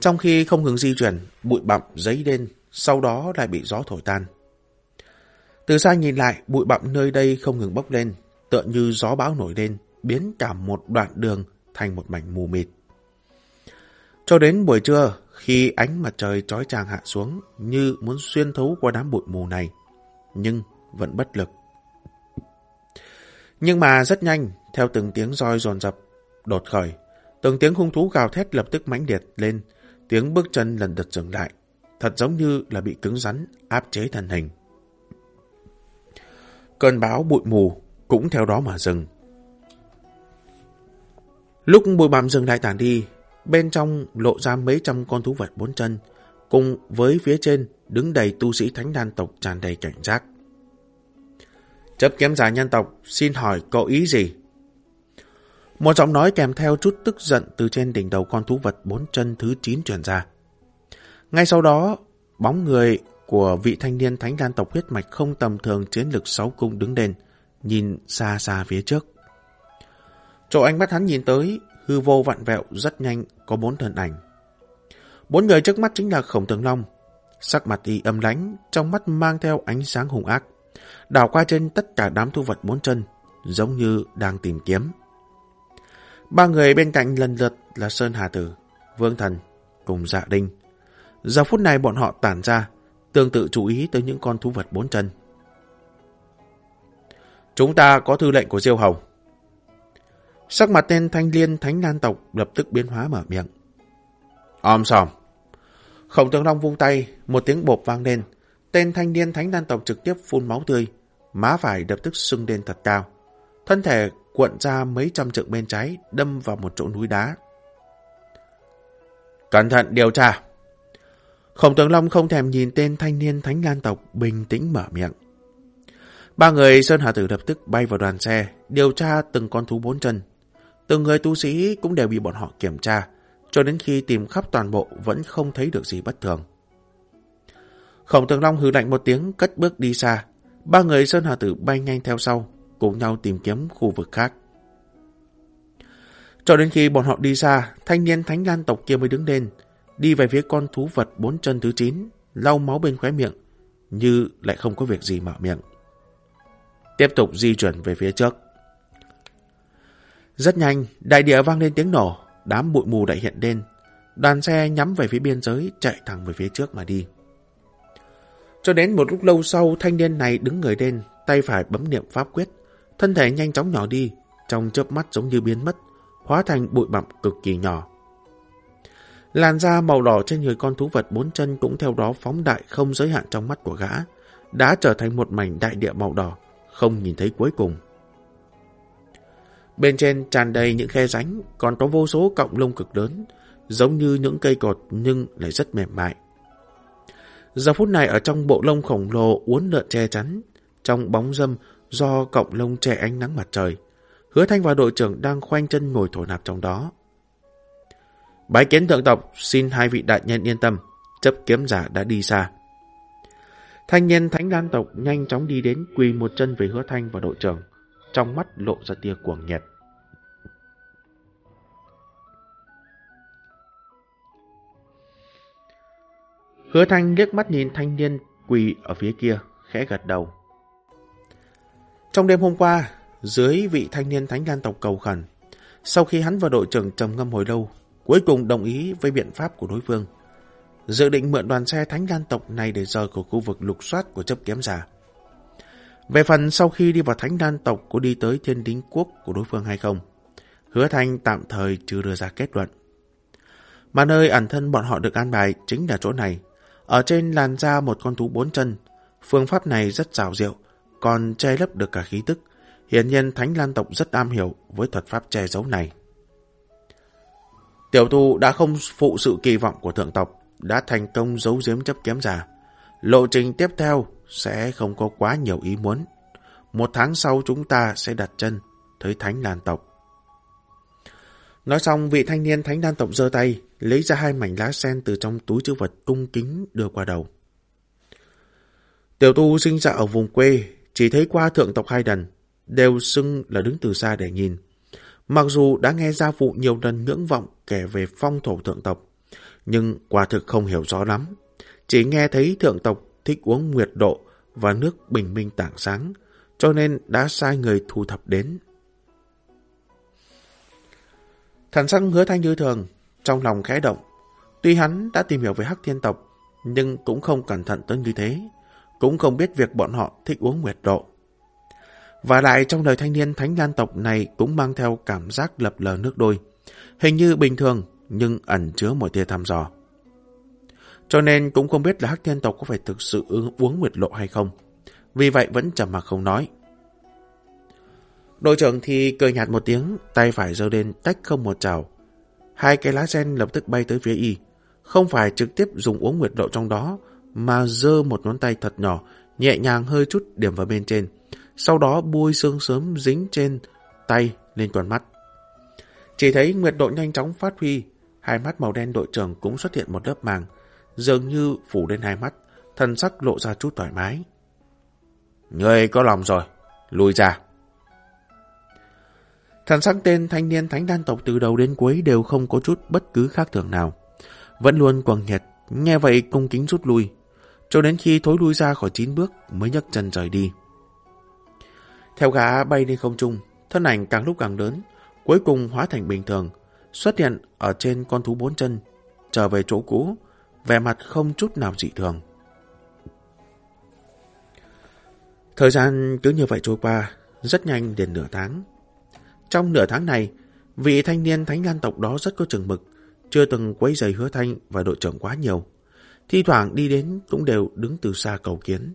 Trong khi không ngừng di chuyển, bụi bặm giấy lên, sau đó lại bị gió thổi tan. Từ xa nhìn lại, bụi bặm nơi đây không ngừng bốc lên, tựa như gió bão nổi lên, biến cả một đoạn đường thành một mảnh mù mịt. Cho đến buổi trưa, khi ánh mặt trời trói chang hạ xuống như muốn xuyên thấu qua đám bụi mù này, nhưng vẫn bất lực. Nhưng mà rất nhanh, theo từng tiếng roi rồn rập, đột khởi, từng tiếng hung thú gào thét lập tức mãnh liệt lên, tiếng bước chân lần đợt dừng lại, thật giống như là bị cứng rắn, áp chế thân hình. Cơn bão bụi mù cũng theo đó mà dừng. Lúc bụi bặm dừng lại tản đi, bên trong lộ ra mấy trăm con thú vật bốn chân, cùng với phía trên đứng đầy tu sĩ thánh đan tộc tràn đầy cảnh giác. Chấp kiếm giả nhân tộc, xin hỏi có ý gì? Một giọng nói kèm theo chút tức giận từ trên đỉnh đầu con thú vật bốn chân thứ 9 truyền ra. Ngay sau đó, bóng người của vị thanh niên thánh đan tộc huyết mạch không tầm thường chiến lực sáu cung đứng đền nhìn xa xa phía trước. Chỗ anh mắt hắn nhìn tới, hư vô vặn vẹo rất nhanh có bốn thân ảnh. Bốn người trước mắt chính là Khổng Tường Long. Sắc mặt y âm lánh, trong mắt mang theo ánh sáng hung ác. Đảo qua trên tất cả đám thu vật bốn chân, giống như đang tìm kiếm. Ba người bên cạnh lần lượt là Sơn Hà Tử, Vương Thần cùng Dạ Đinh. Giờ phút này bọn họ tản ra, tương tự chú ý tới những con thú vật bốn chân. Chúng ta có thư lệnh của Diêu hồng Sắc mặt tên thanh liên thánh lan tộc lập tức biến hóa mở miệng. Om sòm. Khổng tướng long vung tay, một tiếng bộp vang lên. Tên thanh niên thánh lan tộc trực tiếp phun máu tươi, má phải lập tức sưng lên thật cao. Thân thể cuộn ra mấy trăm trượng bên trái, đâm vào một chỗ núi đá. Cẩn thận điều tra. Khổng tướng Long không thèm nhìn tên thanh niên thánh lan tộc bình tĩnh mở miệng. Ba người Sơn Hà Tử lập tức bay vào đoàn xe, điều tra từng con thú bốn chân. Từng người tu sĩ cũng đều bị bọn họ kiểm tra, cho đến khi tìm khắp toàn bộ vẫn không thấy được gì bất thường. Khổng Tường Long hừ lạnh một tiếng cất bước đi xa. Ba người Sơn Hà Tử bay nhanh theo sau, cùng nhau tìm kiếm khu vực khác. Cho đến khi bọn họ đi xa, thanh niên thánh lan tộc kia mới đứng lên, đi về phía con thú vật bốn chân thứ chín, lau máu bên khóe miệng, như lại không có việc gì mở miệng. Tiếp tục di chuyển về phía trước. Rất nhanh, đại địa vang lên tiếng nổ, đám bụi mù đại hiện lên. Đoàn xe nhắm về phía biên giới, chạy thẳng về phía trước mà đi. Cho đến một lúc lâu sau, thanh niên này đứng người lên, tay phải bấm niệm pháp quyết. Thân thể nhanh chóng nhỏ đi, trong chớp mắt giống như biến mất, hóa thành bụi bặm cực kỳ nhỏ. Làn da màu đỏ trên người con thú vật bốn chân cũng theo đó phóng đại không giới hạn trong mắt của gã, đã trở thành một mảnh đại địa màu đỏ, không nhìn thấy cuối cùng. Bên trên tràn đầy những khe ránh, còn có vô số cọng lông cực lớn, giống như những cây cột nhưng lại rất mềm mại. Giờ phút này ở trong bộ lông khổng lồ uốn lượn che chắn, trong bóng dâm do cọng lông che ánh nắng mặt trời, hứa thanh và đội trưởng đang khoanh chân ngồi thổi nạp trong đó. Bái kiến thượng tộc, xin hai vị đại nhân yên tâm, chấp kiếm giả đã đi xa. Thanh niên thánh đan tộc nhanh chóng đi đến quỳ một chân về hứa thanh và đội trưởng, trong mắt lộ ra tia cuồng nhiệt. Hứa Thanh liếc mắt nhìn thanh niên quỳ ở phía kia, khẽ gật đầu. Trong đêm hôm qua, dưới vị thanh niên thánh lan tộc cầu khẩn, sau khi hắn và đội trưởng trầm ngâm hồi lâu, cuối cùng đồng ý với biện pháp của đối phương. Dự định mượn đoàn xe thánh lan tộc này để rời khỏi khu vực lục soát của chấp kiếm giả. Về phần sau khi đi vào thánh lan tộc có đi tới thiên đính quốc của đối phương hay không, hứa thanh tạm thời chưa đưa ra kết luận. Mà nơi ẩn thân bọn họ được an bài chính là chỗ này. Ở trên làn da một con thú bốn chân, phương pháp này rất rào diệu, còn che lấp được cả khí tức. Hiển nhiên Thánh Lan tộc rất am hiểu với thuật pháp che giấu này. Tiểu tu đã không phụ sự kỳ vọng của thượng tộc, đã thành công giấu giếm chấp kiếm giả. Lộ trình tiếp theo sẽ không có quá nhiều ý muốn. Một tháng sau chúng ta sẽ đặt chân tới Thánh Lan tộc. Nói xong, vị thanh niên Thánh Lan tộc giơ tay, lấy ra hai mảnh lá sen từ trong túi chữ vật cung kính đưa qua đầu. Tiểu tu sinh ra ở vùng quê, chỉ thấy qua thượng tộc hai lần, đều xưng là đứng từ xa để nhìn. Mặc dù đã nghe gia phụ nhiều lần ngưỡng vọng kể về phong thổ thượng tộc, nhưng quả thực không hiểu rõ lắm. Chỉ nghe thấy thượng tộc thích uống nguyệt độ và nước bình minh tảng sáng, cho nên đã sai người thu thập đến. Thần sắc hứa thanh như thường, trong lòng khẽ động. Tuy hắn đã tìm hiểu về hắc thiên tộc, nhưng cũng không cẩn thận tới như thế. Cũng không biết việc bọn họ thích uống nguyệt độ. Và lại trong đời thanh niên thánh lan tộc này cũng mang theo cảm giác lập lờ nước đôi. Hình như bình thường, nhưng ẩn chứa một tia thăm dò. Cho nên cũng không biết là hắc thiên tộc có phải thực sự uống nguyệt lộ hay không. Vì vậy vẫn chầm mặc không nói. Đội trưởng thì cười nhạt một tiếng, tay phải giơ lên tách không một chảo. Hai cái lá sen lập tức bay tới phía y. Không phải trực tiếp dùng uống nguyệt độ trong đó, mà dơ một ngón tay thật nhỏ, nhẹ nhàng hơi chút điểm vào bên trên. Sau đó bôi sương sớm dính trên tay lên con mắt. Chỉ thấy nguyệt độ nhanh chóng phát huy, hai mắt màu đen đội trưởng cũng xuất hiện một lớp màng, dường như phủ lên hai mắt, thần sắc lộ ra chút thoải mái. Người có lòng rồi, lùi ra. Thần sắc tên thanh niên thánh đan tộc từ đầu đến cuối đều không có chút bất cứ khác thường nào. Vẫn luôn quầng nhiệt, nghe vậy cung kính rút lui, cho đến khi thối lui ra khỏi chín bước mới nhấc chân rời đi. Theo gã bay lên không trung, thân ảnh càng lúc càng lớn, cuối cùng hóa thành bình thường, xuất hiện ở trên con thú bốn chân, trở về chỗ cũ, vẻ mặt không chút nào dị thường. Thời gian cứ như vậy trôi qua, rất nhanh đến nửa tháng. Trong nửa tháng này, vị thanh niên thánh lan tộc đó rất có chừng mực, chưa từng quấy giày hứa thanh và đội trưởng quá nhiều. Thi thoảng đi đến cũng đều đứng từ xa cầu kiến,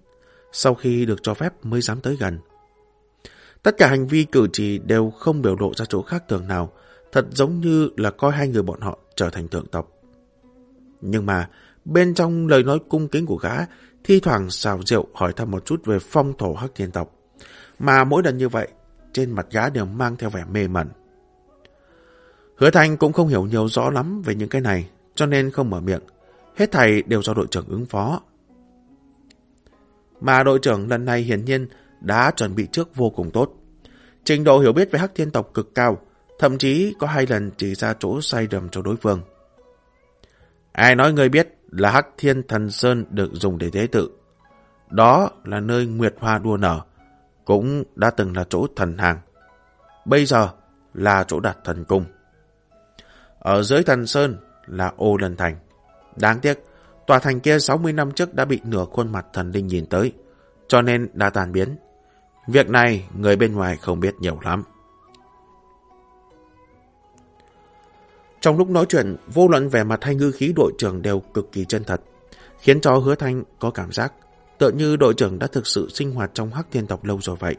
sau khi được cho phép mới dám tới gần. Tất cả hành vi cử chỉ đều không biểu lộ ra chỗ khác thường nào, thật giống như là coi hai người bọn họ trở thành thượng tộc. Nhưng mà, bên trong lời nói cung kính của gã, thi thoảng xào rượu hỏi thăm một chút về phong thổ hắc thiên tộc. Mà mỗi lần như vậy, trên mặt gã đều mang theo vẻ mê mẩn. Hứa Thanh cũng không hiểu nhiều rõ lắm về những cái này, cho nên không mở miệng. Hết thầy đều do đội trưởng ứng phó. Mà đội trưởng lần này hiển nhiên đã chuẩn bị trước vô cùng tốt. Trình độ hiểu biết về hắc thiên tộc cực cao, thậm chí có hai lần chỉ ra chỗ sai đầm cho đối phương. Ai nói người biết là hắc thiên thần sơn được dùng để tế tự. Đó là nơi Nguyệt Hoa đua nở, cũng đã từng là chỗ thần hàng. Bây giờ là chỗ đặt thần cung. Ở dưới thần sơn là ô lần thành. Đáng tiếc, tòa thành kia 60 năm trước đã bị nửa khuôn mặt thần linh nhìn tới, cho nên đã tàn biến. Việc này người bên ngoài không biết nhiều lắm. Trong lúc nói chuyện, vô luận về mặt hay ngư khí đội trưởng đều cực kỳ chân thật, khiến cho hứa thanh có cảm giác tựa như đội trưởng đã thực sự sinh hoạt trong hắc thiên tộc lâu rồi vậy.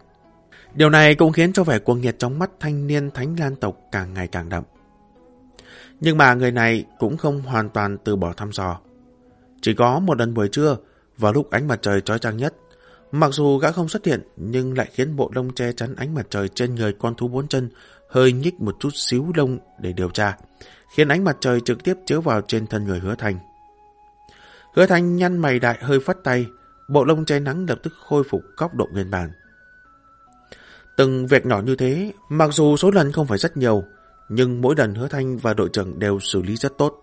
Điều này cũng khiến cho vẻ cuồng nhiệt trong mắt thanh niên thánh lan tộc càng ngày càng đậm. Nhưng mà người này cũng không hoàn toàn từ bỏ thăm dò. Chỉ có một lần buổi trưa, vào lúc ánh mặt trời trói trang nhất, mặc dù gã không xuất hiện nhưng lại khiến bộ lông che chắn ánh mặt trời trên người con thú bốn chân hơi nhích một chút xíu lông để điều tra, khiến ánh mặt trời trực tiếp chiếu vào trên thân người hứa thành. Hứa thành nhăn mày đại hơi phát tay, bộ lông che nắng lập tức khôi phục góc độ nguyên bản. Từng việc nhỏ như thế, mặc dù số lần không phải rất nhiều, nhưng mỗi lần hứa thanh và đội trưởng đều xử lý rất tốt.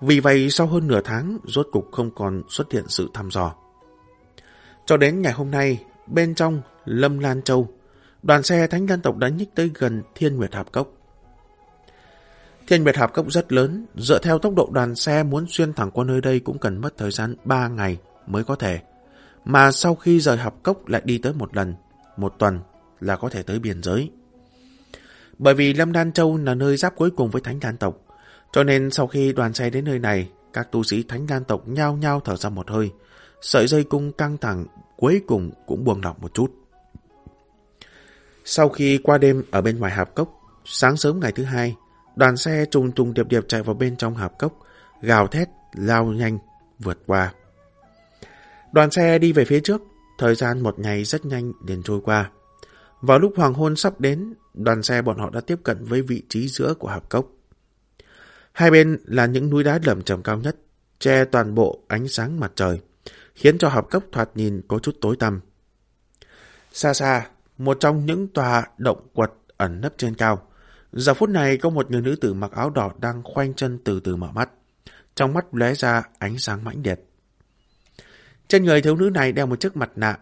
Vì vậy sau hơn nửa tháng, rốt cục không còn xuất hiện sự thăm dò. Cho đến ngày hôm nay, bên trong Lâm Lan Châu, đoàn xe Thánh Lan Tộc đã nhích tới gần Thiên Nguyệt Hạp Cốc. Thiên Nguyệt Hạp Cốc rất lớn, dựa theo tốc độ đoàn xe muốn xuyên thẳng qua nơi đây cũng cần mất thời gian 3 ngày mới có thể. Mà sau khi rời Hạp Cốc lại đi tới một lần, một tuần là có thể tới biên giới. Bởi vì Lâm Đan Châu là nơi giáp cuối cùng với Thánh Đan Tộc, cho nên sau khi đoàn xe đến nơi này, các tu sĩ Thánh Đan Tộc nhao nhao thở ra một hơi, sợi dây cung căng thẳng cuối cùng cũng buông lỏng một chút. Sau khi qua đêm ở bên ngoài hạp cốc, sáng sớm ngày thứ hai, đoàn xe trùng trùng điệp điệp chạy vào bên trong hạp cốc, gào thét, lao nhanh, vượt qua. Đoàn xe đi về phía trước, thời gian một ngày rất nhanh liền trôi qua. Vào lúc hoàng hôn sắp đến, đoàn xe bọn họ đã tiếp cận với vị trí giữa của hạp cốc. Hai bên là những núi đá lởm trầm cao nhất, che toàn bộ ánh sáng mặt trời, khiến cho hạp cốc thoạt nhìn có chút tối tăm. Xa xa, một trong những tòa động quật ẩn nấp trên cao. Giờ phút này có một người nữ tử mặc áo đỏ đang khoanh chân từ từ mở mắt. Trong mắt lóe ra ánh sáng mãnh liệt. Trên người thiếu nữ này đeo một chiếc mặt nạ.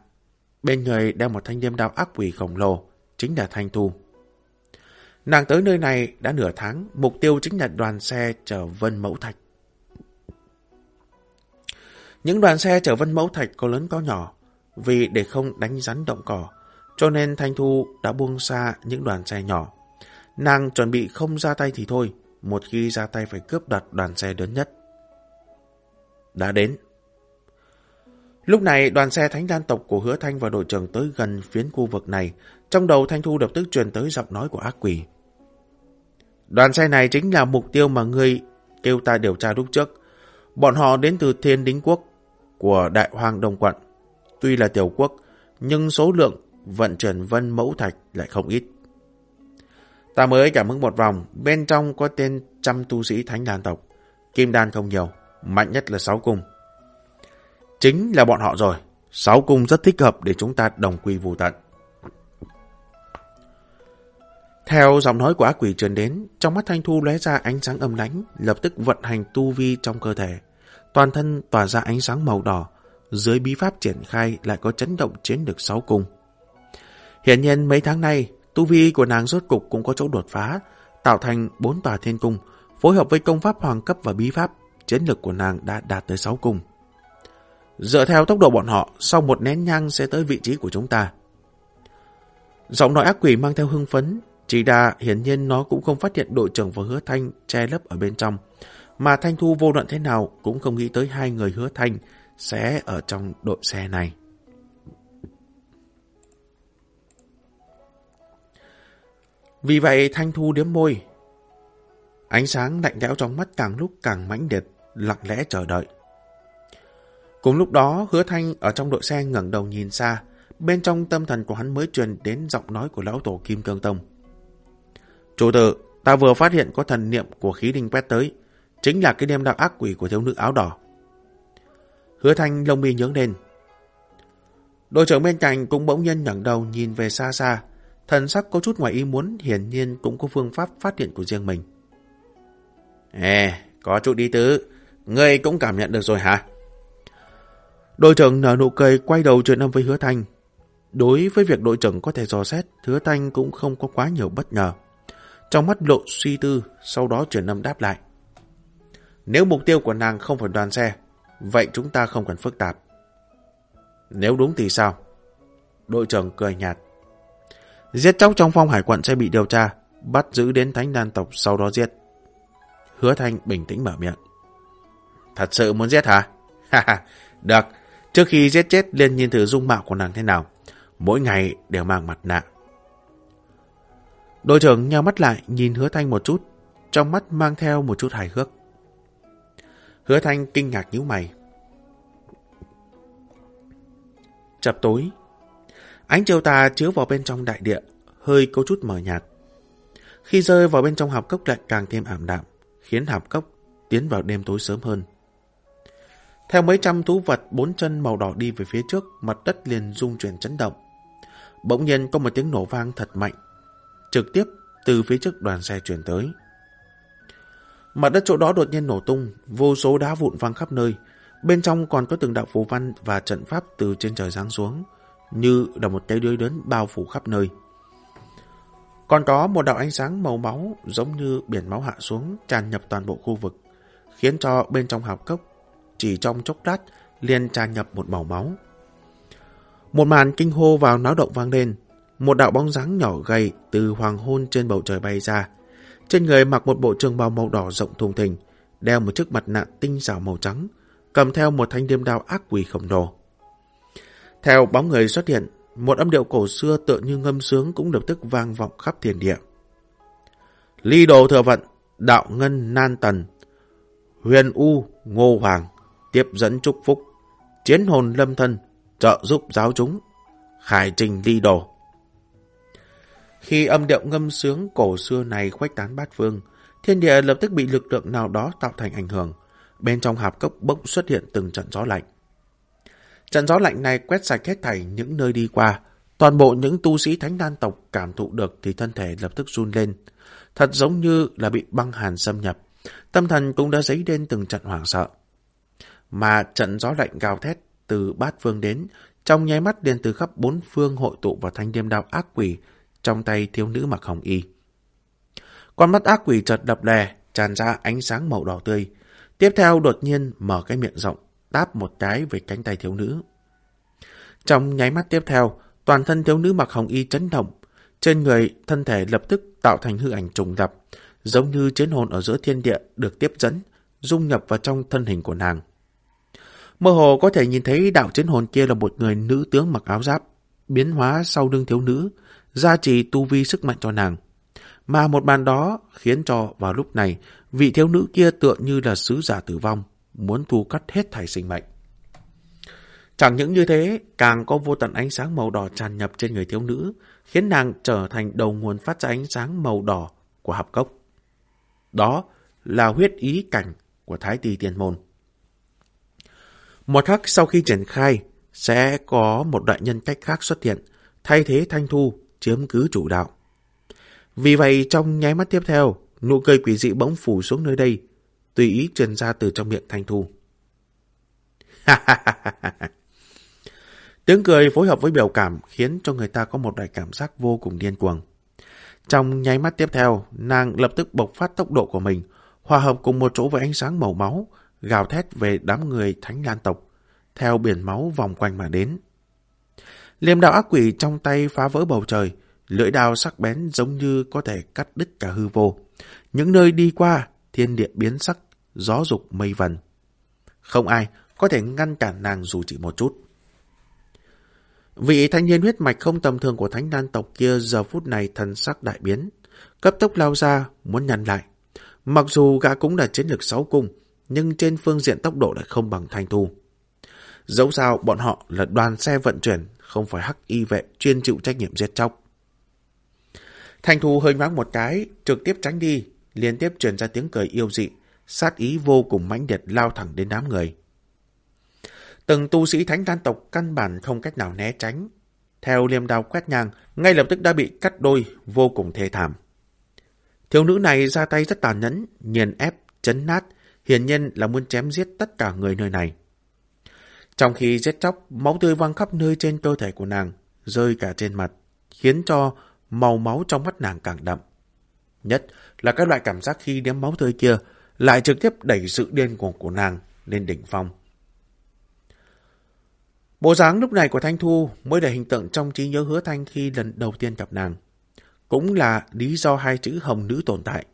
Bên người đeo một thanh liêm đao ác quỷ khổng lồ, chính là Thanh Thu. Nàng tới nơi này đã nửa tháng, mục tiêu chính là đoàn xe chở Vân Mẫu Thạch. Những đoàn xe chở Vân Mẫu Thạch có lớn có nhỏ, vì để không đánh rắn động cỏ, cho nên Thanh Thu đã buông xa những đoàn xe nhỏ. Nàng chuẩn bị không ra tay thì thôi, một khi ra tay phải cướp đoạt đoàn xe lớn nhất. Đã đến. Lúc này đoàn xe thánh đan tộc của hứa thanh và đội trưởng tới gần phiến khu vực này, trong đầu Thanh Thu lập tức truyền tới giọng nói của ác quỷ. Đoàn xe này chính là mục tiêu mà ngươi kêu ta điều tra lúc trước. Bọn họ đến từ thiên đính quốc của đại hoàng đồng quận. Tuy là tiểu quốc, nhưng số lượng vận chuyển vân mẫu thạch lại không ít. Ta mới cảm ứng một vòng, bên trong có tên trăm tu sĩ thánh đàn tộc. Kim đan không nhiều, mạnh nhất là sáu cung. Chính là bọn họ rồi, sáu cung rất thích hợp để chúng ta đồng quy vô tận. Theo giọng nói của ác quỷ truyền đến, trong mắt Thanh Thu lóe ra ánh sáng âm lãnh, lập tức vận hành tu vi trong cơ thể. Toàn thân tỏa ra ánh sáng màu đỏ, dưới bí pháp triển khai lại có chấn động chiến được sáu cung. Hiện nhiên mấy tháng nay, tu vi của nàng rốt cục cũng có chỗ đột phá, tạo thành bốn tòa thiên cung, phối hợp với công pháp hoàng cấp và bí pháp, chiến lực của nàng đã đạt tới sáu cung. Dựa theo tốc độ bọn họ, sau một nén nhang sẽ tới vị trí của chúng ta. Giọng nói ác quỷ mang theo hưng phấn, chỉ đa hiển nhiên nó cũng không phát hiện đội trưởng và hứa thanh che lấp ở bên trong, mà Thanh Thu vô luận thế nào cũng không nghĩ tới hai người hứa thanh sẽ ở trong đội xe này. Vì vậy Thanh Thu điếm môi. Ánh sáng lạnh lẽo trong mắt càng lúc càng mãnh liệt, lặng lẽ chờ đợi. Cùng lúc đó, hứa thanh ở trong đội xe ngẩng đầu nhìn xa, bên trong tâm thần của hắn mới truyền đến giọng nói của lão tổ Kim Cương Tông. Chủ tử, ta vừa phát hiện có thần niệm của khí đinh quét tới, chính là cái đêm đạo ác quỷ của thiếu nữ áo đỏ. Hứa thanh lông mi nhướng lên. Đội trưởng bên cạnh cũng bỗng nhiên ngẩng đầu nhìn về xa xa, Thần sắc có chút ngoài ý muốn, hiển nhiên cũng có phương pháp phát hiện của riêng mình. Ê, có chút đi tứ, ngươi cũng cảm nhận được rồi hả? Đội trưởng nở nụ cười quay đầu chuyện âm với hứa thanh. Đối với việc đội trưởng có thể dò xét, hứa thanh cũng không có quá nhiều bất ngờ. Trong mắt lộ suy tư, sau đó chuyển âm đáp lại. Nếu mục tiêu của nàng không phải đoàn xe, vậy chúng ta không cần phức tạp. Nếu đúng thì sao? Đội trưởng cười nhạt. Giết chóc trong phong hải quận sẽ bị điều tra, bắt giữ đến thánh đan tộc sau đó giết. Hứa Thanh bình tĩnh mở miệng. Thật sự muốn giết hả? Ha được. Trước khi giết chết Liên nhìn thử dung mạo của nàng thế nào. Mỗi ngày đều mang mặt nạ. Đội trưởng nhào mắt lại nhìn hứa thanh một chút, trong mắt mang theo một chút hài hước. Hứa thanh kinh ngạc nhíu mày. Chập tối, Ánh chiều tà chiếu vào bên trong đại địa, hơi có chút mờ nhạt. Khi rơi vào bên trong hạp cốc lại càng thêm ảm đạm, khiến hạp cốc tiến vào đêm tối sớm hơn. Theo mấy trăm thú vật bốn chân màu đỏ đi về phía trước, mặt đất liền rung chuyển chấn động. Bỗng nhiên có một tiếng nổ vang thật mạnh, trực tiếp từ phía trước đoàn xe chuyển tới. Mặt đất chỗ đó đột nhiên nổ tung, vô số đá vụn văng khắp nơi. Bên trong còn có từng đạo phù văn và trận pháp từ trên trời giáng xuống, như là một cái đuôi đớn bao phủ khắp nơi. Còn có một đạo ánh sáng màu máu giống như biển máu hạ xuống tràn nhập toàn bộ khu vực, khiến cho bên trong hạp cốc chỉ trong chốc lát liền tràn nhập một màu máu. Một màn kinh hô vào náo động vang lên, một đạo bóng dáng nhỏ gầy từ hoàng hôn trên bầu trời bay ra. Trên người mặc một bộ trường bào màu đỏ rộng thùng thình, đeo một chiếc mặt nạ tinh xảo màu trắng, cầm theo một thanh điềm đao ác quỷ khổng lồ. Theo bóng người xuất hiện, một âm điệu cổ xưa tựa như ngâm sướng cũng lập tức vang vọng khắp thiên địa. Ly đồ thừa vận, đạo ngân nan tần, huyền u ngô hoàng, tiếp dẫn chúc phúc, chiến hồn lâm thân, trợ giúp giáo chúng, khải trình ly đồ. Khi âm điệu ngâm sướng cổ xưa này khuếch tán bát phương, thiên địa lập tức bị lực lượng nào đó tạo thành ảnh hưởng. Bên trong hạp cốc bỗng xuất hiện từng trận gió lạnh. Trận gió lạnh này quét sạch hết thảy những nơi đi qua. Toàn bộ những tu sĩ thánh đan tộc cảm thụ được thì thân thể lập tức run lên. Thật giống như là bị băng hàn xâm nhập. Tâm thần cũng đã dấy lên từng trận hoảng sợ. Mà trận gió lạnh gào thét từ bát phương đến, trong nháy mắt liền từ khắp bốn phương hội tụ vào thanh điềm đao ác quỷ trong tay thiếu nữ mặc hồng y. Con mắt ác quỷ chợt đập đè, tràn ra ánh sáng màu đỏ tươi. Tiếp theo đột nhiên mở cái miệng rộng, đáp một cái về cánh tay thiếu nữ. Trong nháy mắt tiếp theo, toàn thân thiếu nữ mặc hồng y chấn động. Trên người, thân thể lập tức tạo thành hư ảnh trùng lập, giống như chiến hồn ở giữa thiên địa được tiếp dẫn, dung nhập vào trong thân hình của nàng. Mơ hồ có thể nhìn thấy đạo chiến hồn kia là một người nữ tướng mặc áo giáp, biến hóa sau lưng thiếu nữ, gia trì tu vi sức mạnh cho nàng. Mà một bàn đó khiến cho vào lúc này, vị thiếu nữ kia tựa như là sứ giả tử vong, muốn thu cắt hết thảy sinh mệnh. Chẳng những như thế, càng có vô tận ánh sáng màu đỏ tràn nhập trên người thiếu nữ, khiến nàng trở thành đầu nguồn phát ra ánh sáng màu đỏ của hạp cốc. Đó là huyết ý cảnh của Thái Tỳ Tiên Môn. Một khắc sau khi triển khai, sẽ có một đại nhân cách khác xuất hiện, thay thế Thanh Thu chiếm cứ chủ đạo. Vì vậy, trong nháy mắt tiếp theo, nụ cười quỷ dị bỗng phủ xuống nơi đây, tùy ý truyền ra từ trong miệng Thanh Thu. Tiếng cười phối hợp với biểu cảm khiến cho người ta có một loại cảm giác vô cùng điên cuồng. Trong nháy mắt tiếp theo, nàng lập tức bộc phát tốc độ của mình, hòa hợp cùng một chỗ với ánh sáng màu máu, gào thét về đám người thánh lan tộc, theo biển máu vòng quanh mà đến. Liềm đạo ác quỷ trong tay phá vỡ bầu trời, lưỡi đao sắc bén giống như có thể cắt đứt cả hư vô. Những nơi đi qua, thiên địa biến sắc, gió dục mây vần. Không ai có thể ngăn cản nàng dù chỉ một chút. Vị thanh niên huyết mạch không tầm thường của thánh đan tộc kia giờ phút này thần sắc đại biến, cấp tốc lao ra, muốn nhăn lại. Mặc dù gã cũng là chiến lược sáu cung, nhưng trên phương diện tốc độ lại không bằng thanh thu. Dẫu sao bọn họ là đoàn xe vận chuyển, không phải hắc y vệ chuyên chịu trách nhiệm giết chóc. Thanh thu hơi nhoáng một cái, trực tiếp tránh đi, liên tiếp truyền ra tiếng cười yêu dị, sát ý vô cùng mãnh liệt lao thẳng đến đám người. Từng tu sĩ thánh đan tộc căn bản không cách nào né tránh. Theo liềm đào quét nhang, ngay lập tức đã bị cắt đôi, vô cùng thê thảm. Thiếu nữ này ra tay rất tàn nhẫn, nghiền ép, chấn nát, hiển nhiên là muốn chém giết tất cả người nơi này. Trong khi giết chóc, máu tươi văng khắp nơi trên cơ thể của nàng, rơi cả trên mặt, khiến cho màu máu trong mắt nàng càng đậm. Nhất là các loại cảm giác khi ném máu tươi kia lại trực tiếp đẩy sự điên cuồng của nàng lên đỉnh phong. Bộ dáng lúc này của Thanh Thu mới là hình tượng trong trí nhớ hứa Thanh khi lần đầu tiên gặp nàng. Cũng là lý do hai chữ hồng nữ tồn tại.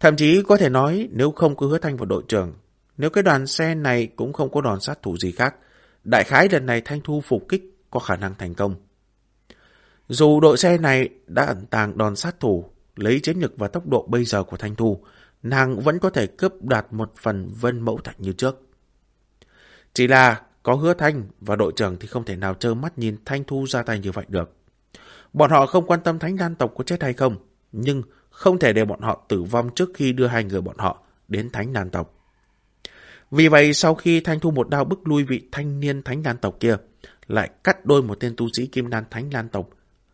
Thậm chí có thể nói nếu không có hứa Thanh vào đội trưởng, nếu cái đoàn xe này cũng không có đòn sát thủ gì khác, đại khái lần này Thanh Thu phục kích có khả năng thành công. Dù đội xe này đã ẩn tàng đòn sát thủ, lấy chiến lực và tốc độ bây giờ của Thanh Thu, nàng vẫn có thể cướp đạt một phần vân mẫu thạch như trước. Chỉ là có hứa Thanh và đội trưởng thì không thể nào trơ mắt nhìn Thanh Thu ra tay như vậy được. Bọn họ không quan tâm thánh đan tộc có chết hay không, nhưng không thể để bọn họ tử vong trước khi đưa hai người bọn họ đến thánh đàn tộc. Vì vậy, sau khi Thanh Thu một đao bức lui vị thanh niên thánh đàn tộc kia, lại cắt đôi một tên tu sĩ kim đan thánh đàn tộc,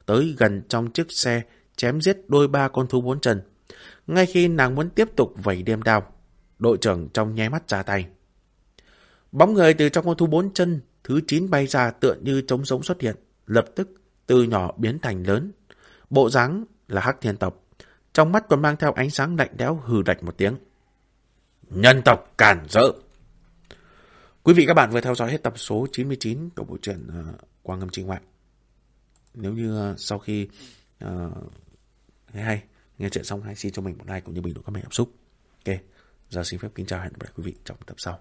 tới gần trong chiếc xe chém giết đôi ba con thú bốn chân. Ngay khi nàng muốn tiếp tục vẩy đêm đao, đội trưởng trong nháy mắt ra tay. Bóng người từ trong con thú bốn chân, thứ chín bay ra tựa như trống giống xuất hiện, lập tức từ nhỏ biến thành lớn. Bộ dáng là hắc thiên tộc, trong mắt còn mang theo ánh sáng lạnh lẽo hừ đạch một tiếng. Nhân tộc cản rỡ. Quý vị các bạn vừa theo dõi hết tập số 99 của bộ truyện uh, Quang Ngâm Trinh Ngoại. Nếu như uh, sau khi ờ, uh, hay, hay nghe chuyện xong hãy xin cho mình một like cũng như bình luận comment cảm xúc. Ok, giờ xin phép kính chào hẹn gặp lại quý vị trong tập sau.